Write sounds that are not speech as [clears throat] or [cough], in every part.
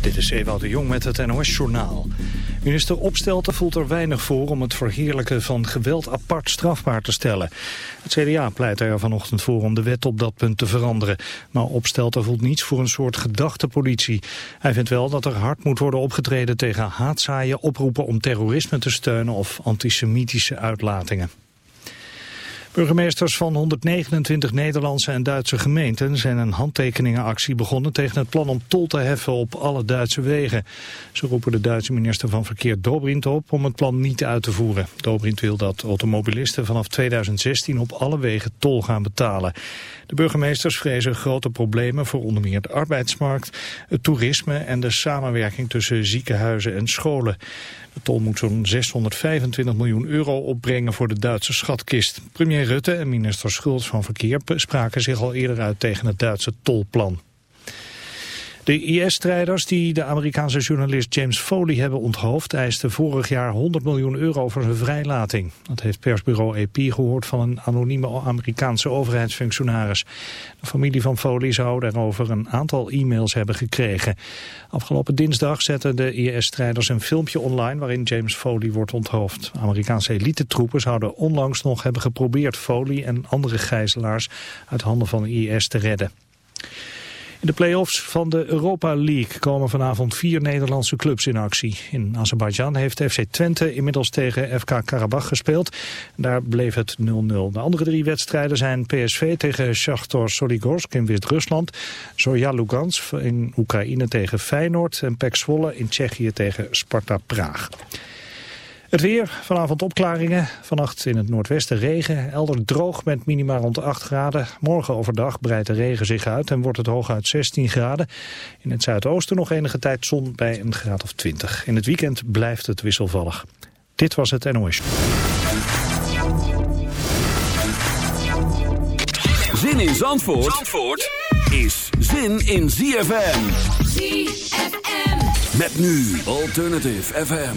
Dit is Ewout de Jong met het NOS-journaal. Minister Opstelten voelt er weinig voor om het verheerlijken van geweld apart strafbaar te stellen. Het CDA pleit er vanochtend voor om de wet op dat punt te veranderen. Maar Opstelten voelt niets voor een soort gedachtepolitie. Hij vindt wel dat er hard moet worden opgetreden tegen haatzaaien, oproepen om terrorisme te steunen of antisemitische uitlatingen. Burgemeesters van 129 Nederlandse en Duitse gemeenten zijn een handtekeningenactie begonnen tegen het plan om tol te heffen op alle Duitse wegen. Ze roepen de Duitse minister van Verkeer Dobrindt op om het plan niet uit te voeren. Dobrindt wil dat automobilisten vanaf 2016 op alle wegen tol gaan betalen. De burgemeesters vrezen grote problemen voor onder meer de arbeidsmarkt, het toerisme en de samenwerking tussen ziekenhuizen en scholen. De tol moet zo'n 625 miljoen euro opbrengen voor de Duitse schatkist. Premier Rutte en minister Schulz van Verkeer spraken zich al eerder uit tegen het Duitse tolplan. De IS-strijders die de Amerikaanse journalist James Foley hebben onthoofd... eisten vorig jaar 100 miljoen euro voor zijn vrijlating. Dat heeft persbureau AP gehoord van een anonieme Amerikaanse overheidsfunctionaris. De familie van Foley zou daarover een aantal e-mails hebben gekregen. Afgelopen dinsdag zetten de IS-strijders een filmpje online... waarin James Foley wordt onthoofd. Amerikaanse elitetroepen zouden onlangs nog hebben geprobeerd... Foley en andere gijzelaars uit handen van IS te redden. In de play-offs van de Europa League komen vanavond vier Nederlandse clubs in actie. In Azerbeidzjan heeft FC Twente inmiddels tegen FK Karabach gespeeld. Daar bleef het 0-0. De andere drie wedstrijden zijn PSV tegen Shakhtar Soligorsk in Wit-Rusland. Zorya Lugansk in Oekraïne tegen Feyenoord. En Pek Zwolle in Tsjechië tegen Sparta Praag. Het weer, vanavond opklaringen. Vannacht in het noordwesten regen. Elder droog met minima rond 8 graden. Morgen overdag breidt de regen zich uit en wordt het hooguit 16 graden. In het zuidoosten nog enige tijd zon bij een graad of 20. In het weekend blijft het wisselvallig. Dit was het NOS. Zin in Zandvoort, Zandvoort is zin in ZFM. ZFM. Met nu Alternative FM.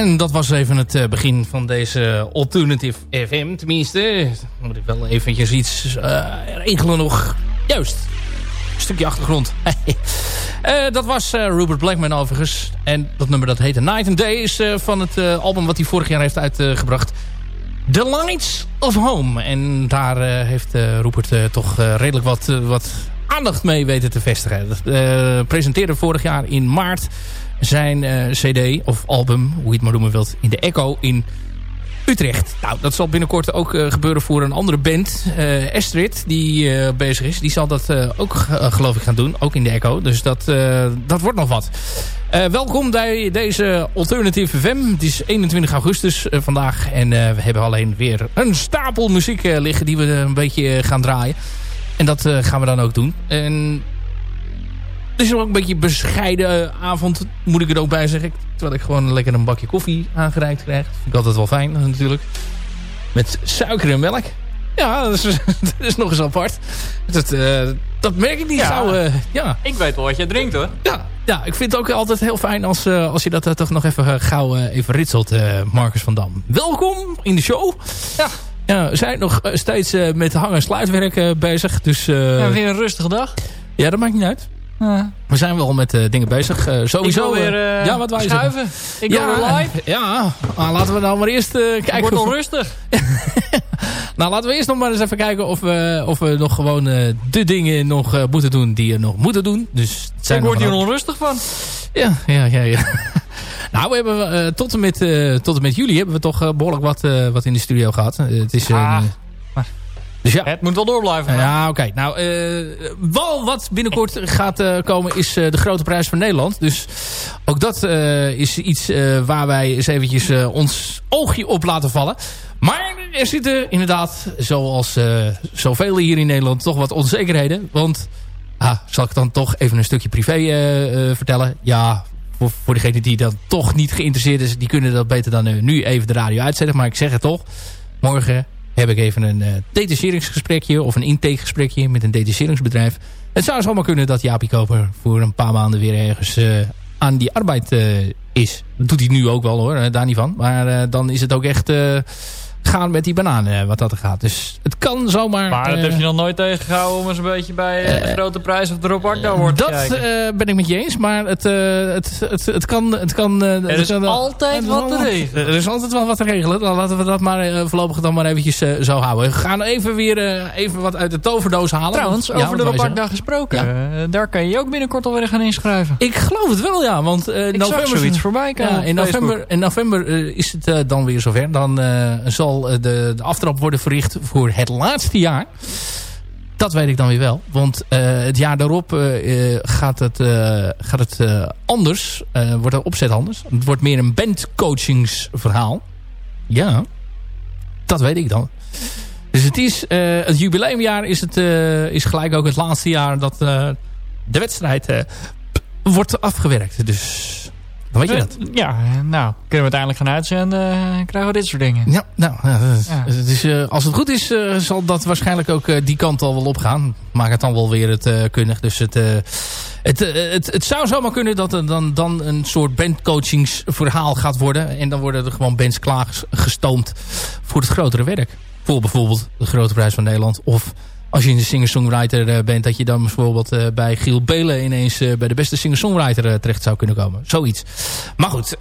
En dat was even het begin van deze Alternative FM. Tenminste, moet ik wel eventjes iets regelen nog. Juist, een stukje achtergrond. [laughs] dat was Rupert Blackman overigens. En dat nummer dat heette Night and Day is van het album wat hij vorig jaar heeft uitgebracht. The Lights of Home. En daar uh, heeft uh, Rupert uh, toch redelijk wat, wat aandacht mee weten te vestigen. Presenteerde vorig jaar in maart zijn cd of album, hoe je het maar noemen wilt, in de Echo in Utrecht. Nou, dat zal binnenkort ook gebeuren voor een andere band. Uh, Astrid, die bezig is. Die zal dat ook, geloof ik, gaan doen. Ook in de Echo. Dus dat, dat wordt nog wat. Welkom bij deze Alternative FM. Het is 21 augustus vandaag. En we hebben alleen weer een stapel muziek liggen die we een beetje gaan draaien. En dat gaan we dan ook doen. En het is ook een beetje een bescheiden avond, moet ik er ook bij zeggen. Terwijl ik gewoon lekker een bakje koffie aangereikt krijg. Vind ik altijd wel fijn natuurlijk. Met suiker en melk. Ja, dat is, [laughs] dat is nog eens apart. Dat, uh, dat merk ik niet ja, zo. Uh, ja. Ik weet wel wat je drinkt hoor. Ja, ja ik vind het ook altijd heel fijn als, uh, als je dat toch nog even gauw even ritselt, Marcus van Dam. Welkom in de show. Ja. Ja, we zijn nog steeds met hang- en sluitwerk bezig. Dus, ja, weer een rustige dag. Ja, dat maakt niet uit. We zijn wel met uh, dingen bezig. Uh, sowieso weer uh, ja, wat wij schuiven. Ik ja, live. [laughs] Ja, ah, laten we nou maar eerst kijken. Het wordt nog rustig. [laughs] nou, laten we eerst nog maar eens even kijken of we, of we nog gewoon de dingen nog moeten doen die je nog moeten doen. Dus zijn Ik word hier onrustig van. Ja, ja, ja. ja. [laughs] nou, we hebben tot, en met, tot en met juli hebben we toch behoorlijk wat, wat in de studio gehad. het is... Ah. Dus ja. Het moet wel door blijven. Ja, oké. Nou, uh, wel wat binnenkort gaat uh, komen is uh, de grote prijs van Nederland. Dus ook dat is iets waar wij eens eventjes ons oogje op laten vallen. Maar er zitten inderdaad, zoals zoveel hier in Nederland, toch wat onzekerheden. Want, ah, zal ik dan toch even een stukje privé vertellen? Ja, voor, voor degenen die dan toch niet geïnteresseerd is, die kunnen dat beter dan nu even de radio uitzetten. Maar ik zeg het toch, morgen heb ik even een uh, detacheringsgesprekje of een intakegesprekje met een detacheringsbedrijf. Het zou zomaar kunnen dat Jaapie Koper voor een paar maanden weer ergens uh, aan die arbeid uh, is. Dat doet hij nu ook wel hoor, daar niet van. Maar dan is het ook echt gaan met die bananen eh, wat dat er gaat. Dus het kan zomaar... Maar dat uh, heb je nog nooit tegengehouden om eens een beetje bij uh, de grote prijs of de Rob Akda wordt Dat ben ik met je eens, maar het, het, het, het kan... Het kan er is altijd wat te regelen. Er is altijd wel wat te regelen. Dan laten we dat maar voorlopig dan maar eventjes zo houden. We gaan even weer even wat uit de toverdoos halen. Trouwens, want, over de Rob Akda gesproken. Ja. daar kan je ook binnenkort alweer gaan inschrijven. Ik geloof het wel, ja. Want november, zoiets voorbij ja, in, november, in november is het dan weer zover. Dan zal eh, de, de aftrap worden verricht voor het laatste jaar. Dat weet ik dan weer wel. Want uh, het jaar daarop uh, gaat het, gaat het anders. wordt de opzet anders. Het wordt meer een bandcoachingsverhaal. Ja, dat weet ik dan. Dus het is het jubileumjaar is, het, is gelijk ook het laatste jaar dat de wedstrijd wordt afgewerkt. Dus weet je dat? Ja, nou, kunnen we uiteindelijk gaan uitzenden en krijgen we dit soort dingen. Ja, nou, ja, uh, als het goed is, uh, zal dat waarschijnlijk ook uh, die kant al wel opgaan. Maak het dan wel weer het kundig. Dus het, het, het, het zou zomaar kunnen dat er dan, dan een soort bandcoachingsverhaal gaat worden. En dan worden er gewoon bands klaargestoomd voor het grotere werk. Voor bijvoorbeeld de Grote Prijs van Nederland of als je een singer-songwriter eh, bent... dat je dan bijvoorbeeld uh, bij Giel Belen ineens uh, bij de beste singer-songwriter terecht zou kunnen komen. Zoiets. Maar goed,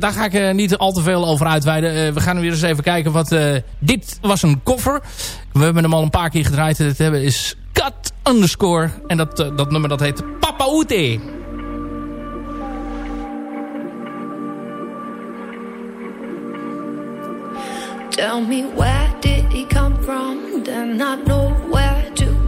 daar ga ik niet al te veel over uitweiden. we gaan weer eens even kijken wat... dit was een cover. We hebben hem al een paar keer gedraaid. Het hebben is Cut Underscore. En dat, dat nummer dat heet Papa Ute. Tell me where did he come from? Then I know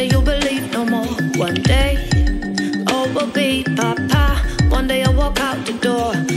never you believe no more. One day, oh, all will be papa. One day I'll walk out the door.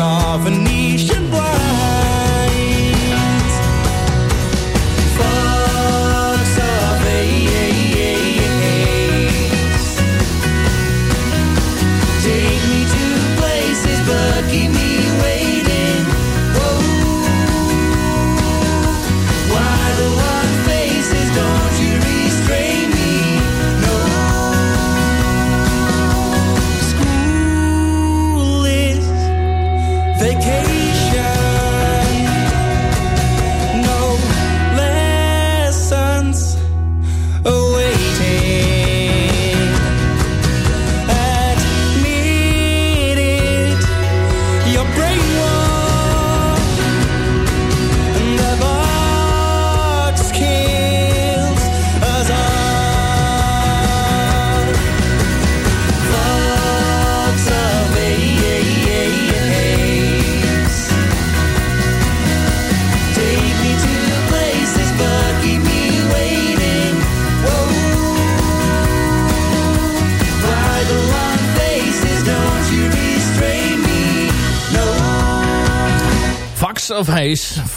Of a need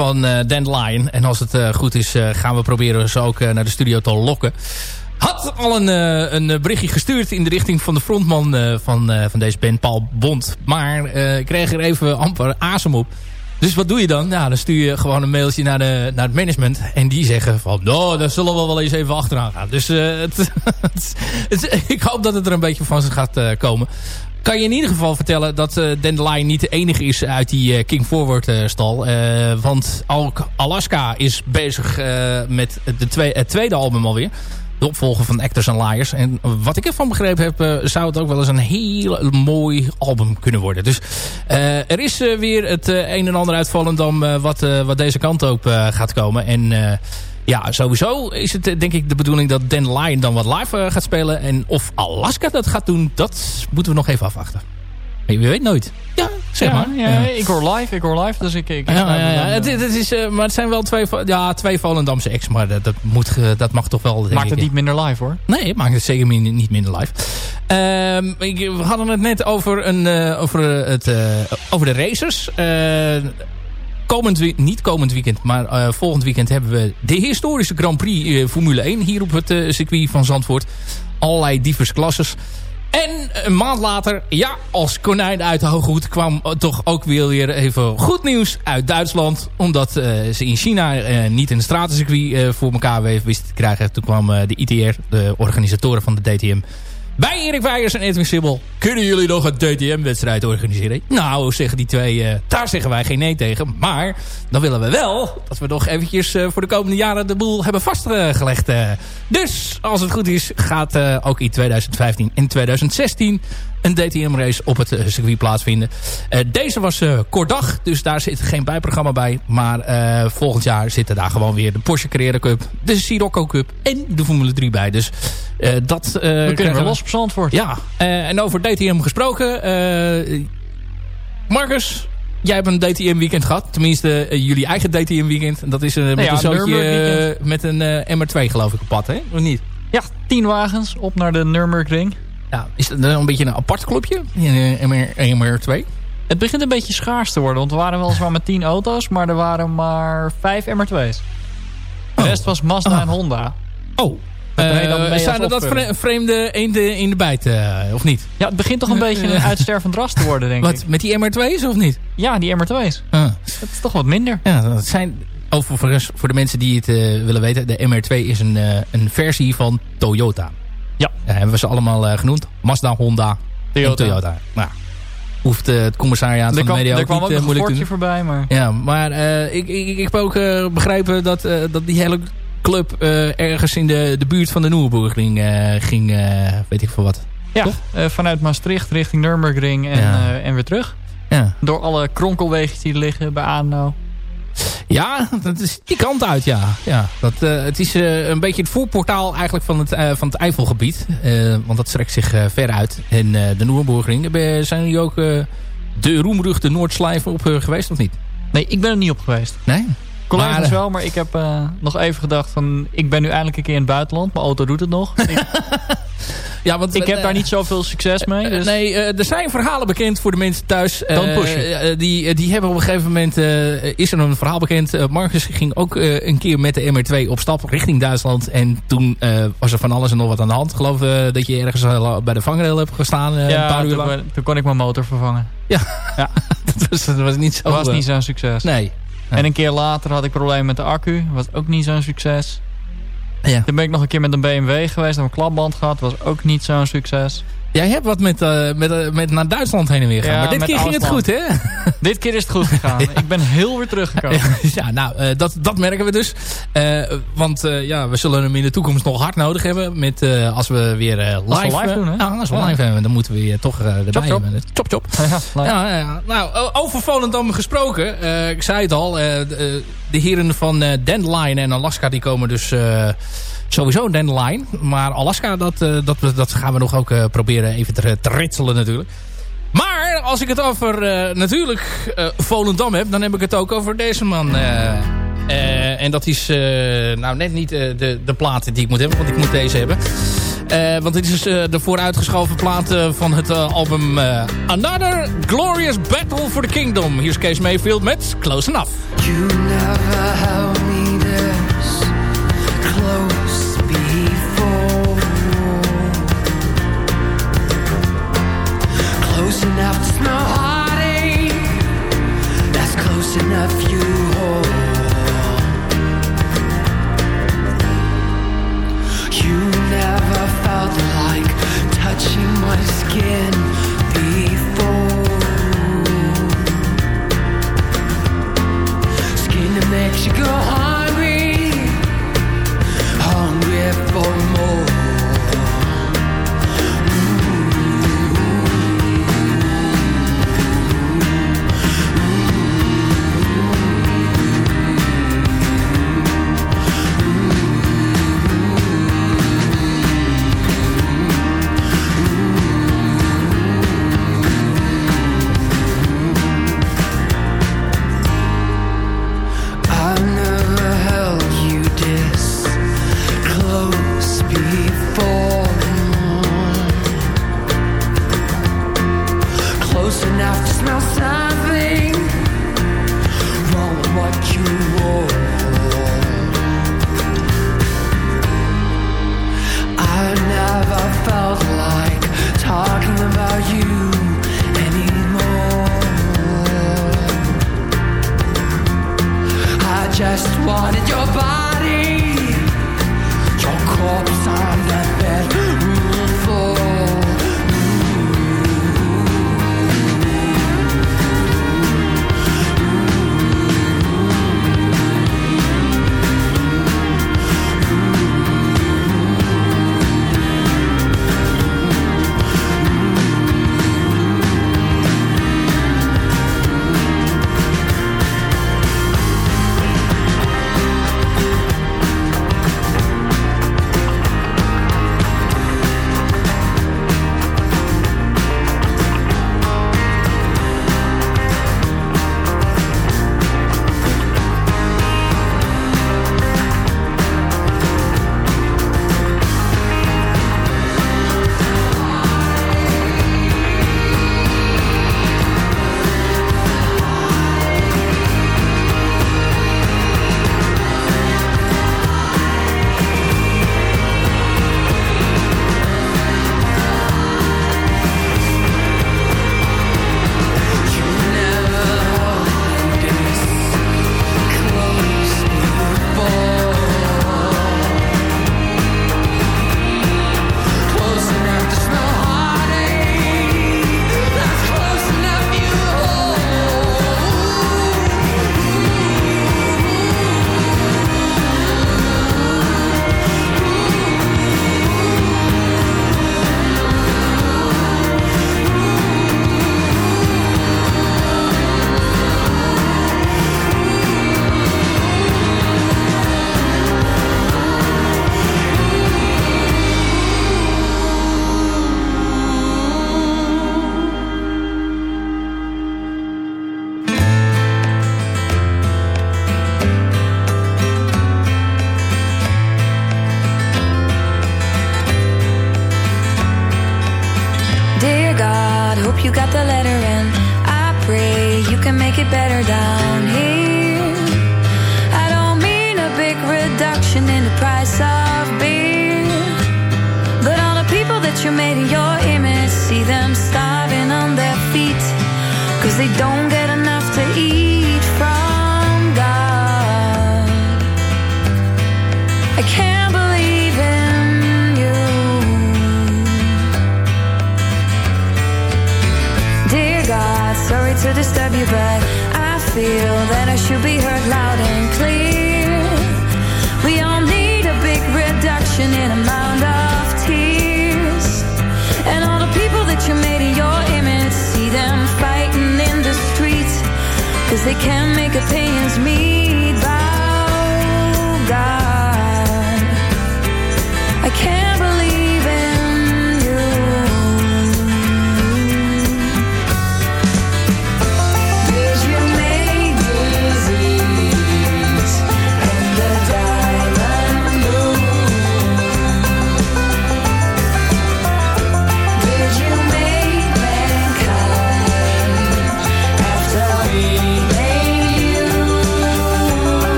van uh, Dandelion. En als het uh, goed is, uh, gaan we proberen ze ook naar de studio te lokken. Had al een, een berichtje gestuurd in de richting van de frontman van, van deze band, Paul Bond. Maar kreeg er even amper asem op. Dus wat doe je dan? Ja, dan stuur je gewoon een mailtje naar, de, naar het management. En die zeggen van, nou, daar zullen we wel eens even achteraan gaan. Dus het, [laughs] ik hoop dat het er een beetje van gaat komen kan je in ieder geval vertellen dat uh, Dandelion niet de enige is uit die uh, King Forward uh, stal. want ook Alaska is bezig met de twee, het tweede album alweer. De opvolger van Actors and Liars. En wat ik ervan begrepen heb, zou het ook wel eens een heel mooi album kunnen worden. Dus er is weer het een en ander uit Volendam wat, wat deze kant op gaat komen. En ja, sowieso is het denk ik de bedoeling dat Dan Lyon dan wat live uh, gaat spelen. En of Alaska dat gaat doen, dat moeten we nog even afwachten. Je weet nooit. Ja, zeg ja, maar. Ja, ja. Ik hoor live, ik hoor live. Dus ik, ik ja, ja, ja. Het, het, is, uh, maar het zijn wel twee, ja, twee Volendamse ex. Maar dat, dat, moet, dat mag toch wel... Maakt het niet minder live hoor? Nee, het maakt het zeker niet minder live. Um, ik, we hadden het net over, een, uh, over, het, uh, over de racers komend, niet komend weekend, maar uh, volgend weekend hebben we de historische Grand Prix uh, Formule 1 hier op het uh, circuit van Zandvoort. Allerlei diverse klasses. En een maand later, ja, als konijn uit de hooghoed kwam toch ook weer even goed nieuws uit Duitsland. Omdat ze in China niet een stratencircuit voor elkaar wisten te krijgen. Toen kwam de ITR, de organisatoren van de DTM bij Erik Weijers en Edwin Sibbel. Kunnen jullie nog een DTM-wedstrijd organiseren? Nou, zeggen die twee, uh, daar zeggen wij geen nee tegen. Maar dan willen we wel dat we nog eventjes uh, voor de komende jaren de boel hebben vastgelegd. Uh. Dus, als het goed is, gaat ook in 2015 en 2016 een DTM-race op het circuit plaatsvinden. Uh, deze was uh, kort dag, dus daar zit geen bijprogramma bij. Maar volgend jaar zitten daar gewoon weer de Porsche Carrera Cup, de Sirocco Cup en de Formule 3 bij. Dus dat... we kunnen wel los op Zandvoort. Ja, en over DTM gesproken. Marcus, jij hebt een DTM-weekend gehad. Tenminste, jullie eigen DTM-weekend. Dat is met, ja, een zootje, met een MR2 geloof ik op pad, hè? Of niet? Ja, tien wagens op naar de Nürburgring. Ja, is het een beetje een apart clubje? In MR, 2 Het begint een beetje schaars te worden. Want we waren weliswaar met 10 auto's. Maar er waren maar 5 MR2's. De rest was Mazda oh. en Honda. Oh. Uh, zijn er dat vreemde eenden in de bijt, uh, of niet? Ja, het begint toch een beetje een [laughs] uitstervend ras te worden, denk wat, ik. Met die MR2's of niet? Ja, die MR2's. Ah. Dat is toch wat minder. Ja, dat zijn... Overigens, voor de mensen die het uh, willen weten... de MR2 is een, een versie van Toyota. Ja. ja hebben we ze allemaal uh, genoemd. Mazda, Honda Toyota. en Toyota. Nou, hoeft uh, het commissariaat van de media ook niet uh, moeilijk te voorbij, maar... Ja, maar ik, ik, ik heb ook begrepen dat, dat die hele club ergens in de, de buurt van de Noerburgring ging, weet ik veel wat. Ja, vanuit Maastricht richting Nürburgring en, en weer terug. Ja. Door alle kronkelwegen die er liggen bij ANO. Ja, dat is die kant uit, ja. ja dat, uh, het is uh, een beetje het voorportaal eigenlijk van het, uh, van het Eifelgebied. want dat strekt zich ver uit. En de Noerburgring, zijn jullie ook de roemruchte Noordslijven op geweest of niet? Nee, ik ben er niet op geweest. Nee? Collega's maar, wel, maar ik heb nog even gedacht van... ik ben nu eindelijk een keer in het buitenland. Mijn auto doet het nog. [laughs] Ja, want, ik heb uh, daar niet zoveel succes mee. Dus. Nee, er zijn verhalen bekend voor de mensen thuis. Uh, die, die hebben op een gegeven moment... is er een verhaal bekend. Marcus ging ook een keer met de MR2 op stap richting Duitsland. En toen was er van alles en nog wat aan de hand. Ik geloof dat je ergens bij de vangrail hebt gestaan. ja, een paar uur toen, lang. toen kon ik mijn motor vervangen. Ja, ja. [laughs] dat, was, dat was niet zo... Dat was niet zo'n succes. Nee. En een keer later had ik problemen met de accu. was ook niet zo'n succes. Ja. Toen ben ik nog een keer met een BMW geweest. en een klapband gehad. was ook niet zo'n succes. Jij hebt wat met, uh, met, uh, met naar Duitsland heen en weer gaan. Ja, maar dit keer ging het goed, hè? [laughs] dit keer is het goed gegaan. [laughs] Ik ben heel weer teruggekomen. ja, [laughs] nou, uh, dat, dat merken we dus. want ja, we zullen hem in de toekomst nog hard nodig hebben. Met, als we weer live, als we live doen, hè? Nou, als we ja. live hebben, dan moeten we weer toch erbij chop, chop. hebben. Chop, chop. Ja, ja, ja, Nou, over Volendam gesproken. ik zei het al. De, de, heren van Dandelion en Alaska, die komen dus sowieso een Dandelion. Maar Alaska, dat, uh, dat, dat gaan we nog ook uh, proberen even te, te ritselen natuurlijk. Maar als ik het over uh, natuurlijk Volendam heb... dan heb ik het ook over deze man. en dat is nou net niet de, de plaat die ik moet hebben. Want ik moet deze hebben. want dit is de vooruitgeschoven plaat van het album Another Glorious Battle for the Kingdom. Hier is Kees Mayfield met Close Enough. You never makes you hold. You never felt like touching my skin before. Skin to make you go hungry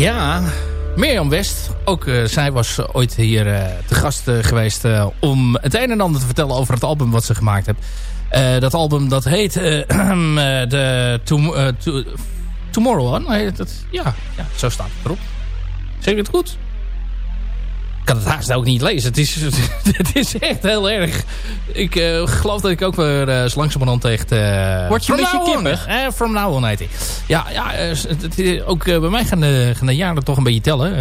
Ja, Mirjam West. Ook uh, zij was ooit hier uh, te gast geweest om het een en ander te vertellen over het album wat ze gemaakt heeft. dat album dat heet [clears throat] de to, to, Tomorrow One. Ja, ja, zo staat het erop. Zeg ik het goed? Kan het haast ook niet lezen. Het is, [laughs] het is echt heel erg. Ik uh, geloof dat ik ook weer uh, zo langzamerhand tegen... Uh, Word je een beetje kippig? Eh, from now on heet hij. Ja, ja het, ook bij mij gaan de, gaan de jaren toch een beetje tellen.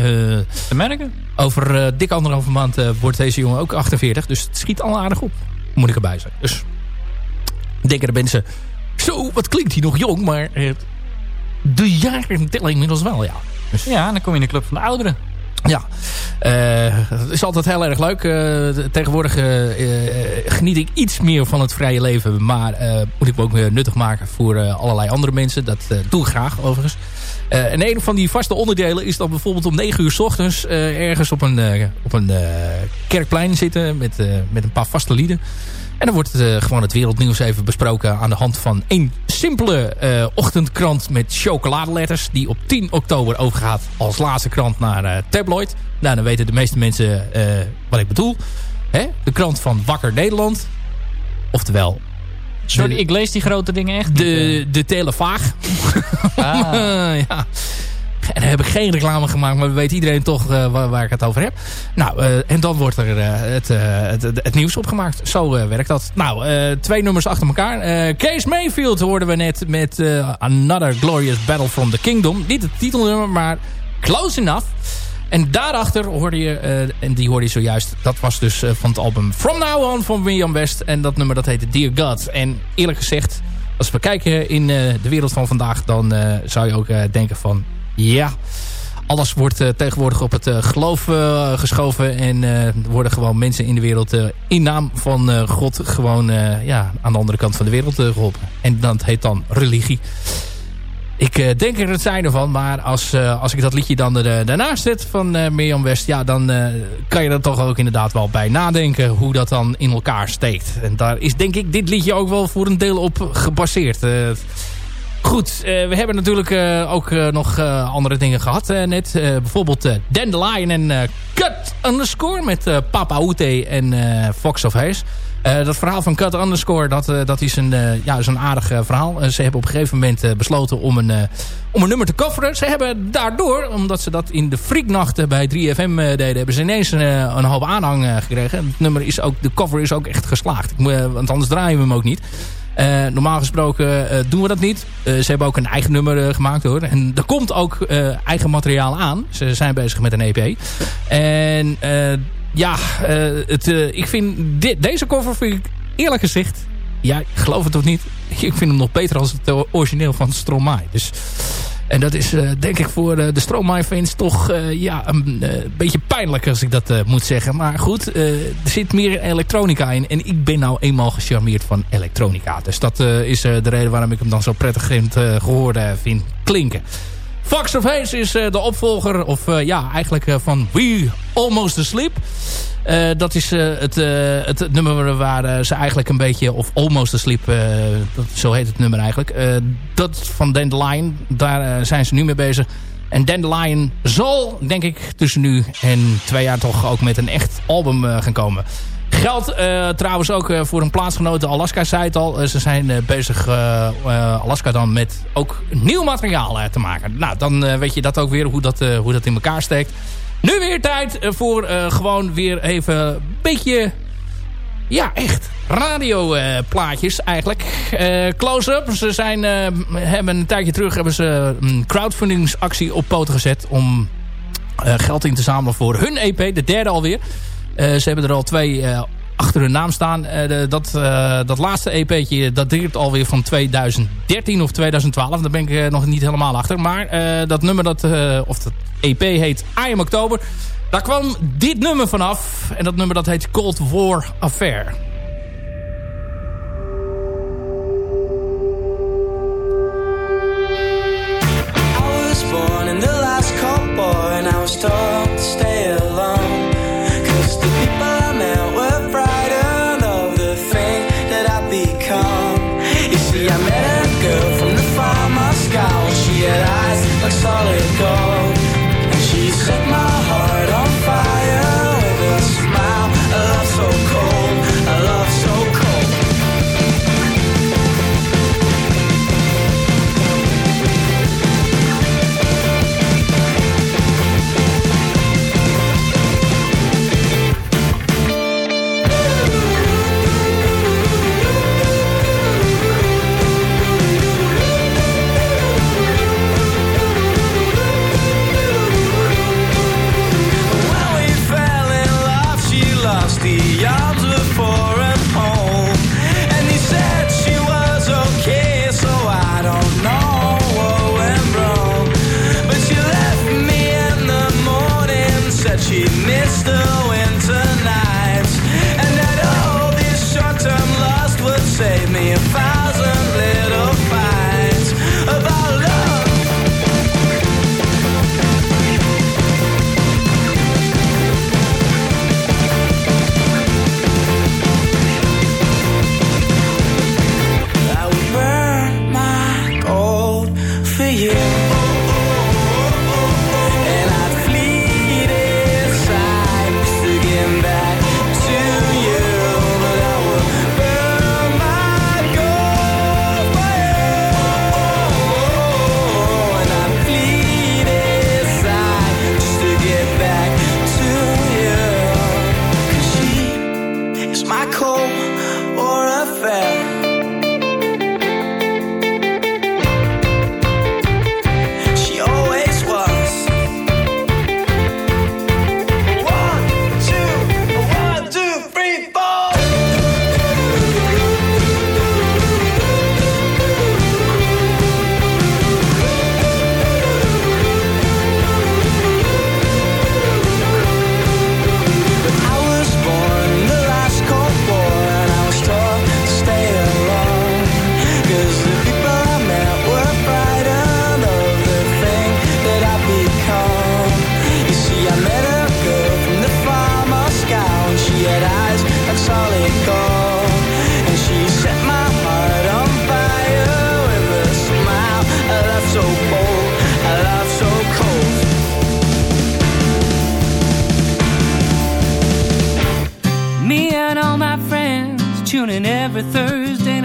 Te merken? Over dik anderhalve maand wordt deze jongen ook 48. Dus het schiet al aardig op. Moet ik erbij zijn. Dus denken de mensen... Zo, wat klinkt hij nog jong, maar... de jaren tellen inmiddels wel, ja. Dus, ja, dan kom je in de club van de ouderen. Ja, uh, het is altijd heel erg leuk. Uh, tegenwoordig uh, geniet ik iets meer van het vrije leven. Maar moet ik me ook nuttig maken voor allerlei andere mensen. Dat doe ik graag overigens. en een van die vaste onderdelen is dan bijvoorbeeld om 9 uur s ochtends... ergens op een, op een kerkplein zitten met, met een paar vaste lieden. En dan wordt uh, gewoon het wereldnieuws even besproken aan de hand van één simpele uh, ochtendkrant met chocoladeletters. Die op 10 oktober overgaat als laatste krant naar uh, tabloid. Nou, dan weten de meeste mensen wat ik bedoel. Hè? De krant van Wakker Nederland. Oftewel... Sorry, ik lees die grote dingen echt De, de Televaag. Ah. [laughs] ja. En daar heb ik geen reclame gemaakt, maar weet iedereen toch uh, waar, waar, ik het over heb. Nou, uh, en dan wordt er uh, het, het, het, nieuws opgemaakt. Zo werkt dat. Nou, twee nummers achter elkaar. Case Mayfield hoorden we net met Another Glorious Battle from the Kingdom. Niet het titelnummer, maar Close Enough. En daarachter hoorde je, en die hoorde je zojuist, dat was dus van het album From Now On van William West. En dat nummer dat heette Dear God. En eerlijk gezegd, als we kijken in de wereld van vandaag, dan zou je ook denken van ja, alles wordt uh, tegenwoordig op het uh, geloof uh, geschoven. En er worden gewoon mensen in de wereld in naam van God gewoon ja, aan de andere kant van de wereld geholpen. En dat heet dan religie. Ik denk er het zijn ervan, maar als, als ik dat liedje dan er, daarnaast zet van Mirjam West... ja, dan kan je er toch ook inderdaad wel bij nadenken hoe dat dan in elkaar steekt. En daar is denk ik dit liedje ook wel voor een deel op gebaseerd. Goed, uh, we hebben natuurlijk uh, ook uh, nog andere dingen gehad net. bijvoorbeeld Dandelion en Cut Underscore met Papa Oute en Fox of Hayes. dat verhaal van Cut Underscore, dat, dat is, een, ja, is een aardig verhaal. ze hebben op een gegeven moment besloten om een, om een nummer te coveren. Ze hebben daardoor, omdat ze dat in de freaknachten bij 3FM deden... hebben ze ineens een, een hoop aanhang gekregen. Het nummer is ook, de cover is ook echt geslaagd. want anders draaien we hem ook niet. Uh, normaal gesproken uh, doen we dat niet. Uh, ze hebben ook een eigen nummer gemaakt hoor. En er komt ook eigen materiaal aan. Ze zijn bezig met een EP. En ja, het, ik vind deze cover vind ik eerlijk gezegd... Ja, ik geloof het of niet. [laughs] Ik vind hem nog beter als het origineel van Stromae. Dus en dat is uh, denk ik voor uh, de Stromae-fans toch uh, ja, een beetje pijnlijk als ik dat moet zeggen. Maar goed, er zit meer elektronica in. En ik ben nou eenmaal gecharmeerd van elektronica. Dus dat is de reden waarom ik hem dan zo prettig gehoord vind klinken. Fox of Haze is de opvolger, of ja, eigenlijk van We Almost Asleep. Uh, dat is het, het nummer waar ze eigenlijk een beetje... of Almost Asleep, zo heet het nummer eigenlijk. dat van Dandelion, daar zijn ze nu mee bezig. En Dandelion zal, denk ik, tussen nu en twee jaar toch ook met een echt album gaan komen. Geldt trouwens ook voor een plaatsgenote Alaska, zei het al. ze zijn bezig, Alaska dan, met ook nieuw materiaal te maken. Nou, dan weet je dat ook weer, hoe dat, hoe dat in elkaar steekt. Nu weer tijd eh, voor gewoon weer even een beetje... Ja, echt radioplaatjes uh, eigenlijk. Close-up. Ze zijn, hebben een tijdje terug hebben ze een crowdfundingsactie op poten gezet... om geld in te zamelen voor hun EP. De derde alweer. Ze hebben er al twee achter hun naam staan. Uh, dat, dat laatste EP'tje dateert alweer van 2013 of 2012. Daar ben ik nog niet helemaal achter. Maar dat nummer, dat, of dat EP heet I Am Oktober. Daar kwam dit nummer vanaf. En dat nummer dat heet Cold War Affair. I was born in the last War and I was told to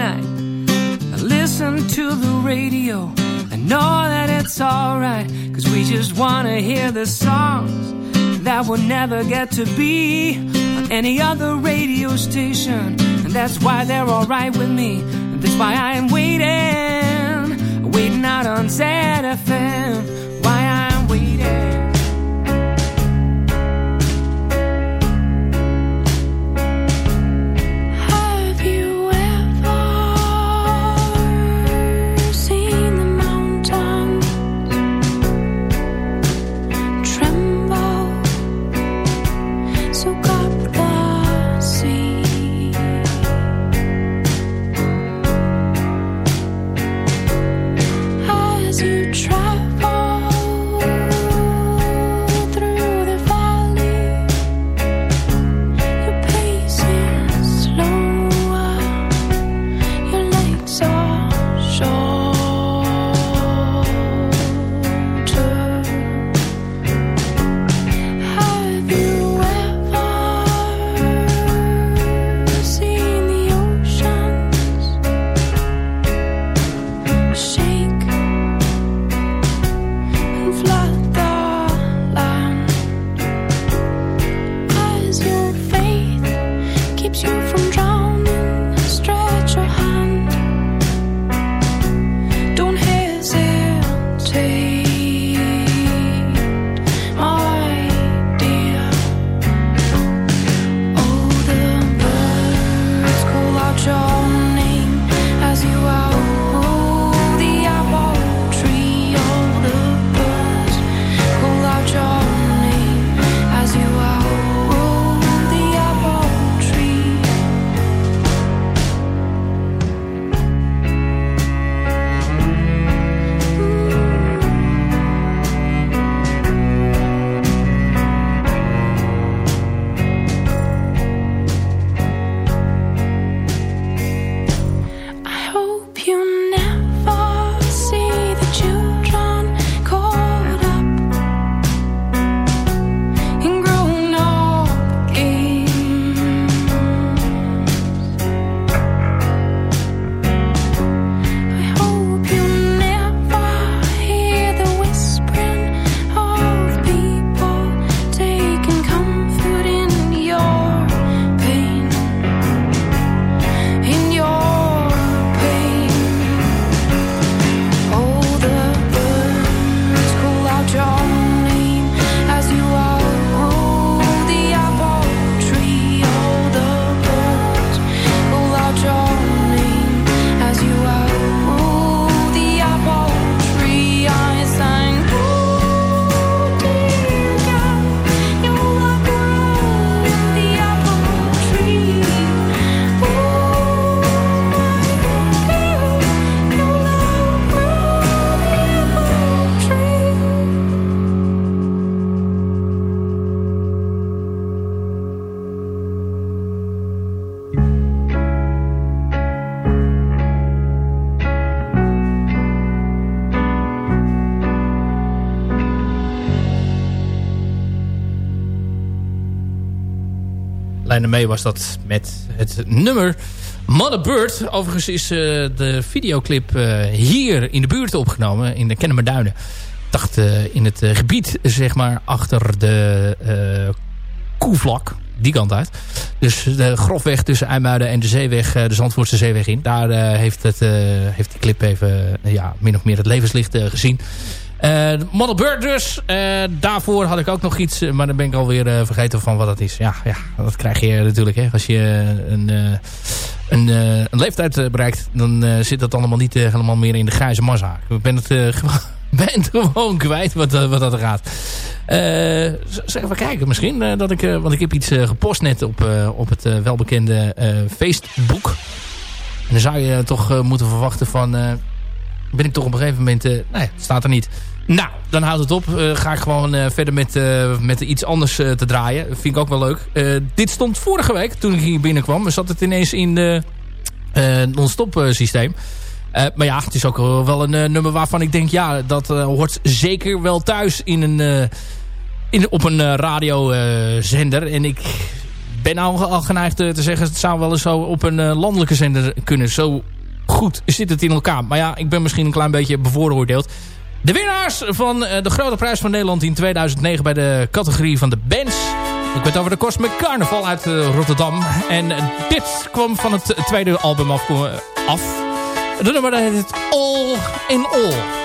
night. I listen to the radio. I know that it's alright, cause we just wanna hear the songs that will never get to be on any other radio station. And that's why they're alright with me. And that's why I'm waiting, waiting out on ZFM. Mee was dat met het nummer Mother Bird. Overigens is uh, de videoclip uh, hier in de buurt opgenomen. In de Kennemerduinen. Dacht uh, in het gebied, zeg maar, achter de Koevlak. Die kant uit. Dus de grofweg tussen IJmuiden en de zeeweg, de Zandvoortse zeeweg in. Daar heeft, het, heeft die clip even ja, min of meer het levenslicht gezien. Uh, Model dus. Uh, daarvoor had ik ook nog iets, maar dan ben ik alweer uh, vergeten van wat dat is. Ja, ja dat krijg je natuurlijk. Hè. Als je een, een, een, leeftijd bereikt, dan zit dat allemaal niet helemaal meer in de grijze massa. Ik ben het, [laughs] ben gewoon kwijt wat, wat dat gaat. zeg even kijken misschien. dat ik, want ik heb iets gepost net op, op het welbekende Facebook. En dan zou je toch moeten verwachten van ben ik toch op een gegeven moment... Uh, nee, staat er niet. Nou, dan houdt het op. Uh, ga ik gewoon uh, verder met, met iets anders te draaien. Vind ik ook wel leuk. dit stond vorige week toen ik hier binnenkwam. Zat het ineens in de non-stop systeem. maar ja, het is ook wel een nummer waarvan ik denk... ja, dat hoort zeker wel thuis in een, in, op een radiozender. en ik ben nou al geneigd te zeggen... het zou wel eens zo op een landelijke zender kunnen. Zo goed zit het in elkaar. Maar ja, ik ben misschien een klein beetje bevooroordeeld. De winnaars van de Grote Prijs van Nederland in 2009... bij de categorie van de bands... Ik ben over de Cosmic Carnival uit Rotterdam. En dit kwam van het tweede album af. af. De nummer heet All in All.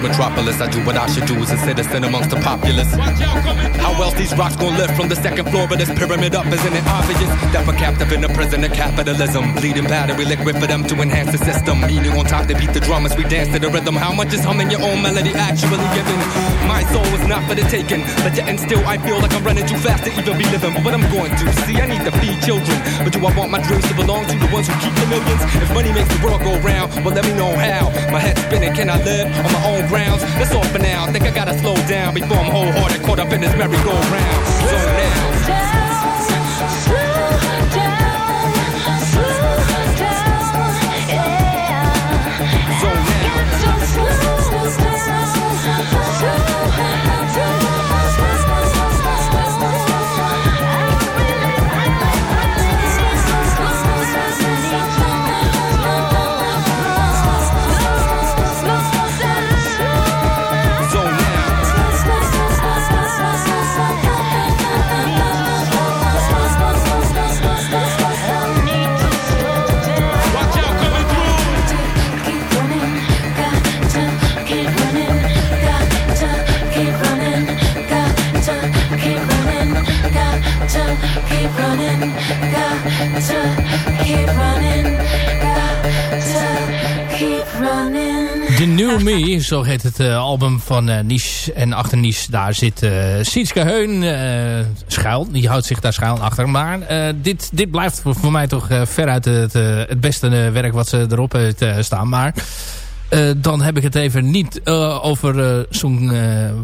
futuristic metropolis. I do what I should do as a citizen amongst the populace. How else these rocks gonna lift from the second floor of this pyramid up? Isn't it obvious that we're captive in the prison of capitalism? Bleeding battery liquid for them to enhance the system. Meaning on top to beat the drum as we dance to the rhythm. How much is humming your own melody actually giving? My soul is not for the taking, but yet and still I feel like I'm running too fast to even be living. But what I'm going to see, I need to feed children. But do I want my dreams to belong to the ones who keep the millions? If money makes the world go round, well let me know how. My head's spinning, can I live on my own grounds? That's all for now. Think I gotta slow down before I'm wholehearted, caught up in this merry-go-round. So now. The New Me, zo heet het uh, album van uh. En achter Niche, daar zit uh, Sietske Heun uh, schuil. Die houdt zich daar schuil achter. Maar dit, dit blijft voor, voor mij toch veruit het, het beste werk wat ze erop heeft staan. Maar dan heb ik het even niet over zo'n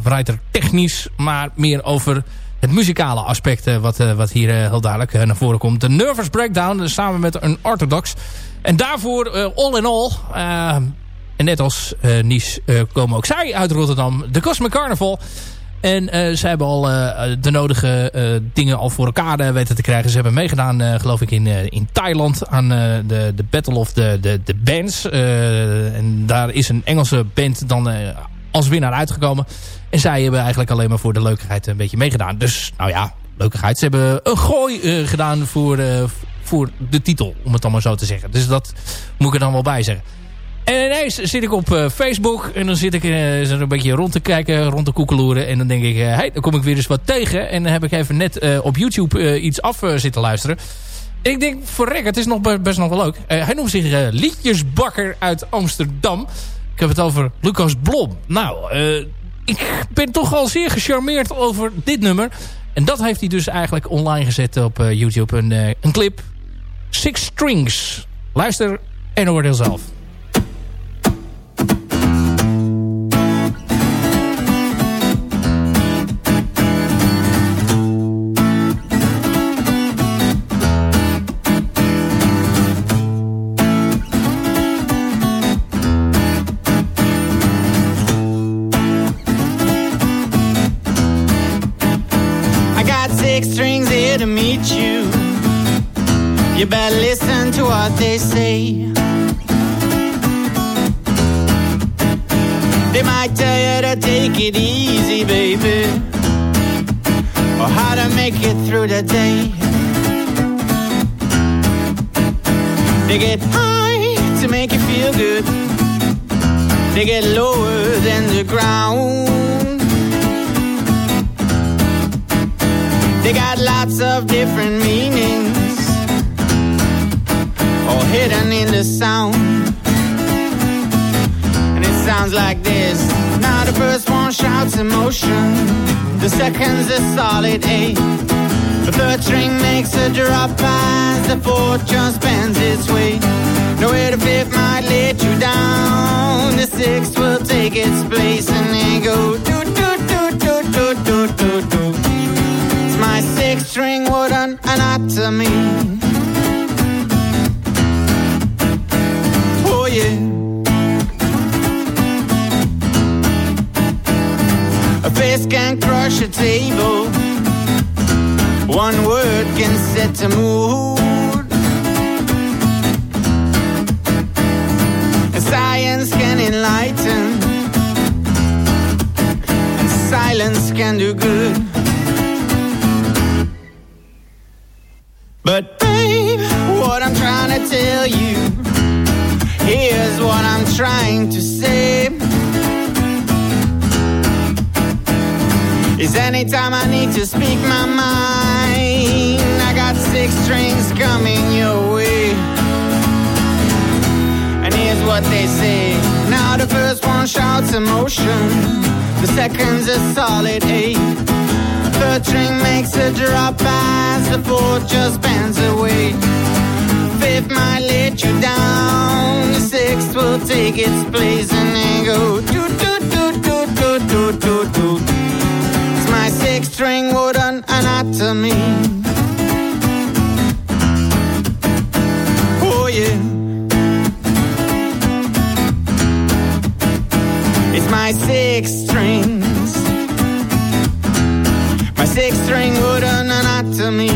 writer technisch. Maar meer over het muzikale aspect wat, wat hier heel duidelijk naar voren komt. De Nervous Breakdown samen met een Orthodox. En daarvoor all in all en net als Nies komen ook zij uit Rotterdam. De Cosmic Carnival. En uh, zij hebben al de nodige dingen al voor elkaar weten te krijgen. Ze hebben meegedaan, geloof ik, in, in Thailand aan de, de Battle of the, de, de Bands. en daar is een Engelse band dan als winnaar uitgekomen. En zij hebben eigenlijk alleen maar voor de leukigheid een beetje meegedaan. Dus, nou ja, leukigheid. Ze hebben een gooi gedaan voor, voor de titel, om het maar zo te zeggen. Dus dat moet ik er dan wel bij zeggen. En ineens zit ik op uh, Facebook en dan zit ik een beetje rond te kijken, rond te koekeloeren. En dan denk ik, uh, hey, dan kom ik weer eens wat tegen. En dan heb ik even net op YouTube iets af zitten luisteren. En ik denk, verrek, het is nog best nog wel leuk. hij noemt zich Liedjesbakker uit Amsterdam. Ik heb het over Lucas Blom. Nou, ik ben toch wel zeer gecharmeerd over dit nummer. En dat heeft hij dus eigenlijk online gezet op YouTube. Een, een clip. Six Strings. Luister en oordeel zelf. What they say. They might tell you to take it easy, baby, or how to make it through the day. They get high to make you feel good. They get lower than the ground. They got lots of different meanings all hidden in the sound. And it sounds like this. Now the first one shouts emotion, the second's a solid A. The third string makes a drop as the fourth just bends its way. Nowhere the fifth might let you down. The sixth will take its place and then go do do do do do do do do. It's my sixth string wooden anatomy. Can crush a table. One word can set a mood. Science can enlighten. And silence can do good. But babe, what I'm trying to tell you Here's what I'm trying to say is anytime I need to speak my mind. I got six strings coming your way. And here's what they say. Now the first one shouts emotion. The second's a solid eight. Third string makes a drop as the fourth just bends away. Fifth might let you down. The sixth will take its place and then go do do do do do do do do big string would anatomy. Oh yeah. It's my six strings. My six string wooden anatomy.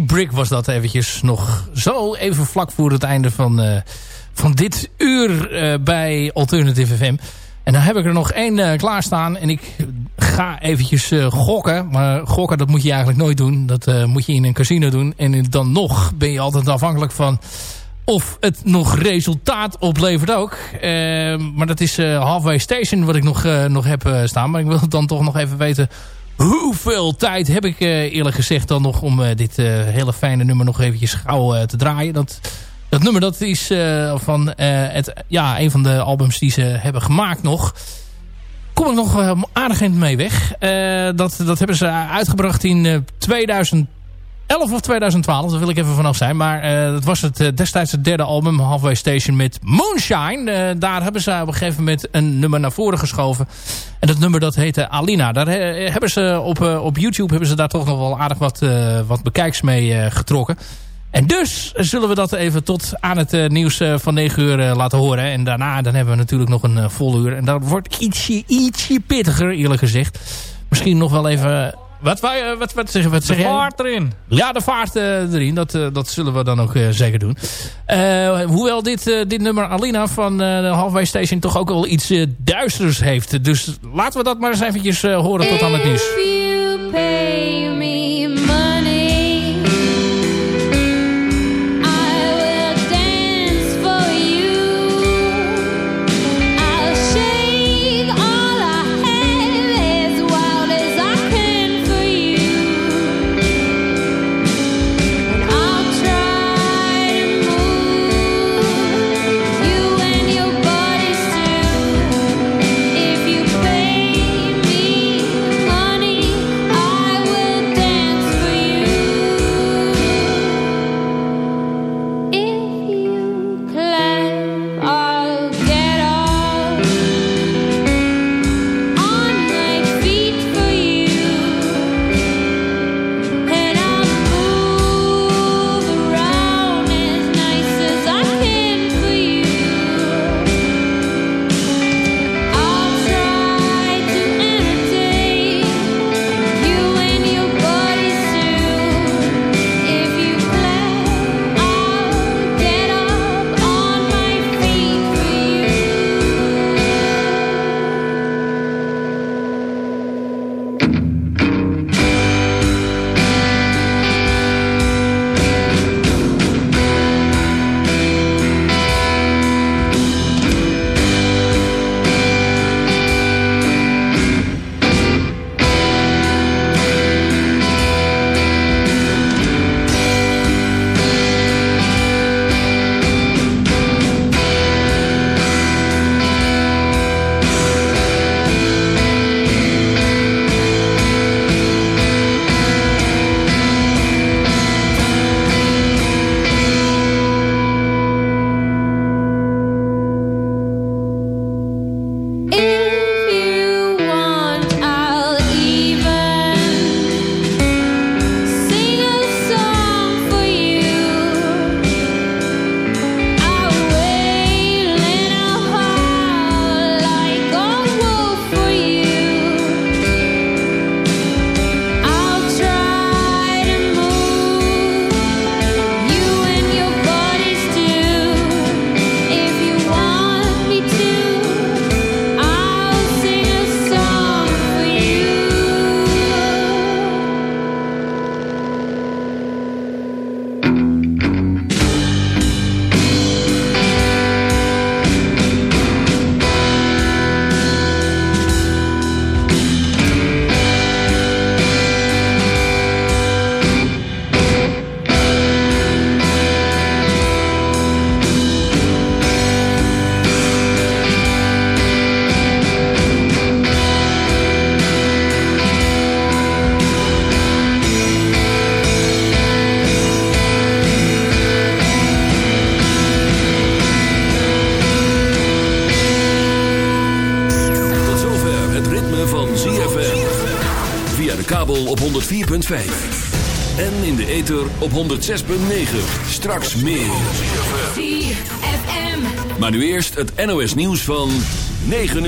Brick was dat eventjes nog zo even vlak voor het einde van, eh, van dit uur eh, bij Alternative FM. En dan heb ik er nog één uh, klaarstaan. En ik ga eventjes eh, gokken. Maar gokken dat moet je eigenlijk nooit doen. Dat eh, moet je in een casino doen. En dan nog ben je altijd afhankelijk van of het nog resultaat oplevert ook. Eh, maar dat is eh, Halfway Station wat ik nog, eh, nog heb eh, staan. Maar ik wil dan toch nog even weten... Hoeveel tijd heb ik eh, eerlijk gezegd dan nog om eh, dit eh, hele fijne nummer nog eventjes gauw te draaien. Dat, dat nummer dat is van het, ja, een van de albums die ze hebben gemaakt nog. Kom ik nog aardig in mee weg. Dat, dat hebben ze uitgebracht in eh, 2011 of 2012. Daar wil ik even vanaf zijn. Maar eh, dat was het eh, destijds het derde album. Halfway Station met Moonshine. Eh, daar hebben ze op een gegeven moment een nummer naar voren geschoven. En dat nummer dat heette Alina. Daar eh, hebben ze op, eh, op YouTube hebben ze daar toch nog wel aardig wat, eh, wat bekijks mee eh, getrokken. En dus zullen we dat even tot aan het eh, nieuws eh, van 9 uur eh, laten horen. En daarna dan hebben we natuurlijk nog een eh, vol uur. En dat wordt ietsje, ietsje pittiger eerlijk gezegd. Misschien nog wel even wat, wat, wat, zeggen wat de vaart erin. Ja, de vaart eh, erin. Dat, eh, dat zullen we dan ook uh, zeker doen. hoewel dit, dit nummer Alina van de Halfway Station toch ook wel iets duisters heeft. Dus laten we dat maar eens eventjes horen tot aan het nieuws. 106.9. Straks meer. 4FM. Maar nu eerst het NOS nieuws van 9 uur.